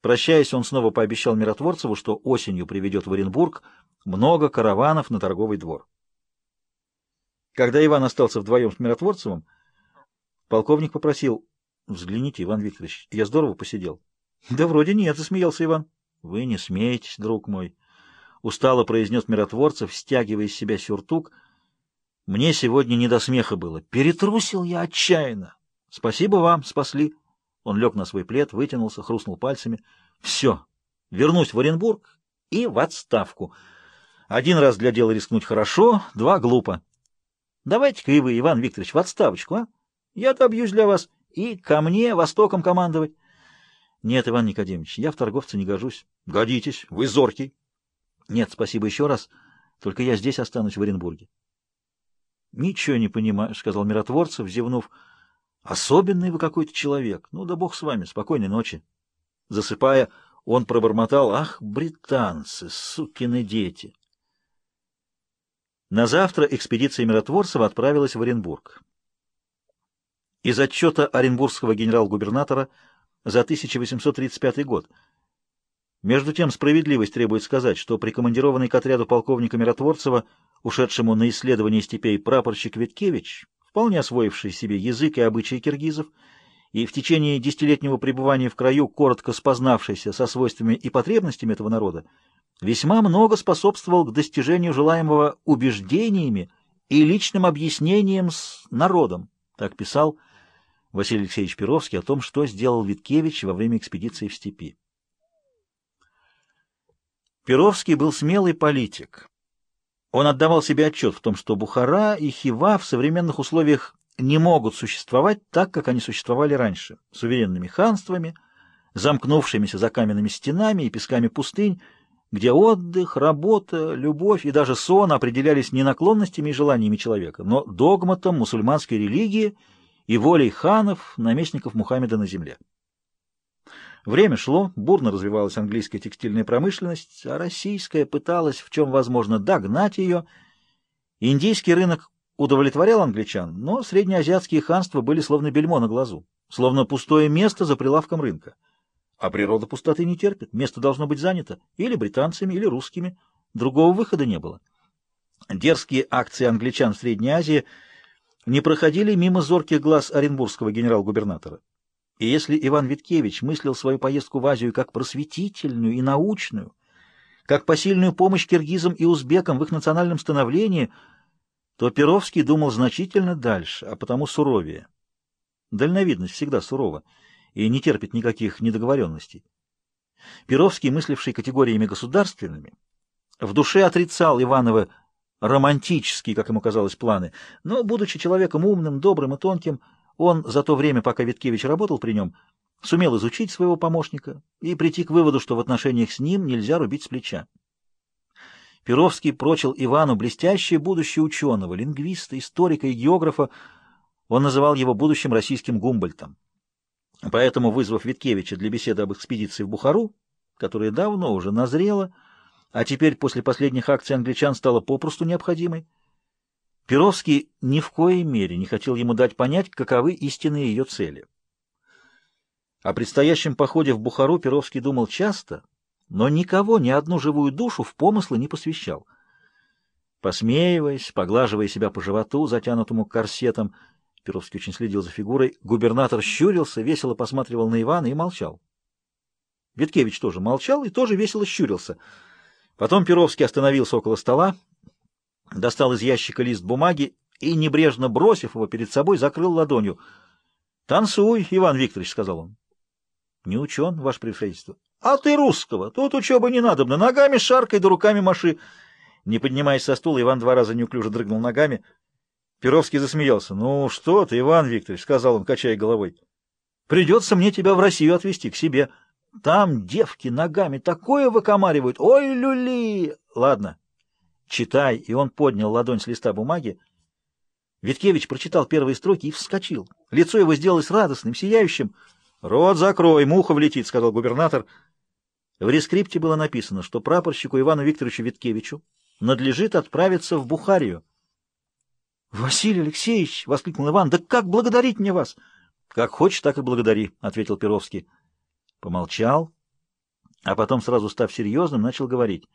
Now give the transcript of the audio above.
Прощаясь, он снова пообещал Миротворцеву, что осенью приведет в Оренбург много караванов на торговый двор. Когда Иван остался вдвоем с Миротворцевым, полковник попросил, «Взгляните, Иван Викторович, я здорово посидел». «Да вроде нет», — засмеялся Иван. «Вы не смеетесь, друг мой», — устало произнес Миротворцев, стягивая из себя сюртук. «Мне сегодня не до смеха было. Перетрусил я отчаянно. Спасибо вам, спасли». Он лег на свой плед, вытянулся, хрустнул пальцами. «Все, вернусь в Оренбург и в отставку. Один раз для дела рискнуть хорошо, два — глупо. Давайте-ка и вы, Иван Викторович, в отставочку, а? Я добьюсь для вас. И ко мне, Востоком, командовать». «Нет, Иван Никодимович, я в торговце не гожусь». «Годитесь, вы зоркий». «Нет, спасибо еще раз, только я здесь останусь, в Оренбурге». «Ничего не понимаю», — сказал Миротворцев, зевнув, — Особенный вы какой-то человек. Ну да бог с вами, спокойной ночи. Засыпая, он пробормотал, ах, британцы, сукины дети. На завтра экспедиция Миротворцева отправилась в Оренбург. Из отчета оренбургского генерал-губернатора за 1835 год. Между тем, справедливость требует сказать, что прикомандированный к отряду полковника Миротворцева, ушедшему на исследование степей прапорщик Виткевич, вполне освоивший себе язык и обычаи киргизов, и в течение десятилетнего пребывания в краю, коротко спознавшийся со свойствами и потребностями этого народа, весьма много способствовал к достижению желаемого убеждениями и личным объяснением с народом, так писал Василий Алексеевич Перовский о том, что сделал Виткевич во время экспедиции в степи. Перовский был смелый политик. Он отдавал себе отчет в том, что Бухара и Хива в современных условиях не могут существовать так, как они существовали раньше, суверенными ханствами, замкнувшимися за каменными стенами и песками пустынь, где отдых, работа, любовь и даже сон определялись не наклонностями и желаниями человека, но догматом мусульманской религии и волей ханов, наместников Мухаммеда на земле. Время шло, бурно развивалась английская текстильная промышленность, а российская пыталась в чем возможно догнать ее. Индийский рынок удовлетворял англичан, но среднеазиатские ханства были словно бельмо на глазу, словно пустое место за прилавком рынка. А природа пустоты не терпит, место должно быть занято или британцами, или русскими. Другого выхода не было. Дерзкие акции англичан в Средней Азии не проходили мимо зорких глаз оренбургского генерал-губернатора. И если Иван Виткевич мыслил свою поездку в Азию как просветительную и научную, как посильную помощь киргизам и узбекам в их национальном становлении, то Перовский думал значительно дальше, а потому суровее. Дальновидность всегда сурова и не терпит никаких недоговоренностей. Перовский, мысливший категориями государственными, в душе отрицал Иванова романтические, как ему казалось, планы, но, будучи человеком умным, добрым и тонким, он за то время, пока Виткевич работал при нем, сумел изучить своего помощника и прийти к выводу, что в отношениях с ним нельзя рубить с плеча. Перовский прочил Ивану блестящее будущее ученого, лингвиста, историка и географа. Он называл его будущим российским Гумбольтом. Поэтому, вызвав Виткевича для беседы об экспедиции в Бухару, которая давно уже назрела, а теперь после последних акций англичан стала попросту необходимой, Перовский ни в коей мере не хотел ему дать понять, каковы истинные ее цели. О предстоящем походе в Бухару Перовский думал часто, но никого, ни одну живую душу в помыслы не посвящал. Посмеиваясь, поглаживая себя по животу, затянутому корсетом, Перовский очень следил за фигурой, губернатор щурился, весело посматривал на Ивана и молчал. Виткевич тоже молчал и тоже весело щурился. Потом Перовский остановился около стола, достал из ящика лист бумаги и, небрежно бросив его перед собой, закрыл ладонью. «Танцуй, Иван Викторович», — сказал он. «Не учен, ваше превосходительство». «А ты русского! Тут учебы не надобно. Ногами шаркой да руками маши». Не поднимаясь со стула, Иван два раза неуклюже дрыгнул ногами. Перовский засмеялся. «Ну что ты, Иван Викторович», — сказал он, качая головой. «Придется мне тебя в Россию отвезти, к себе. Там девки ногами такое выкомаривают. Ой, люли!» «Ладно, «Читай!» И он поднял ладонь с листа бумаги. Виткевич прочитал первые строки и вскочил. Лицо его сделалось радостным, сияющим. «Рот закрой, муха влетит», — сказал губернатор. В рескрипте было написано, что прапорщику Ивану Викторовичу Виткевичу надлежит отправиться в Бухарию. «Василий Алексеевич!» — воскликнул Иван. «Да как благодарить мне вас?» «Как хочешь, так и благодари», — ответил Перовский. Помолчал, а потом, сразу став серьезным, начал говорить.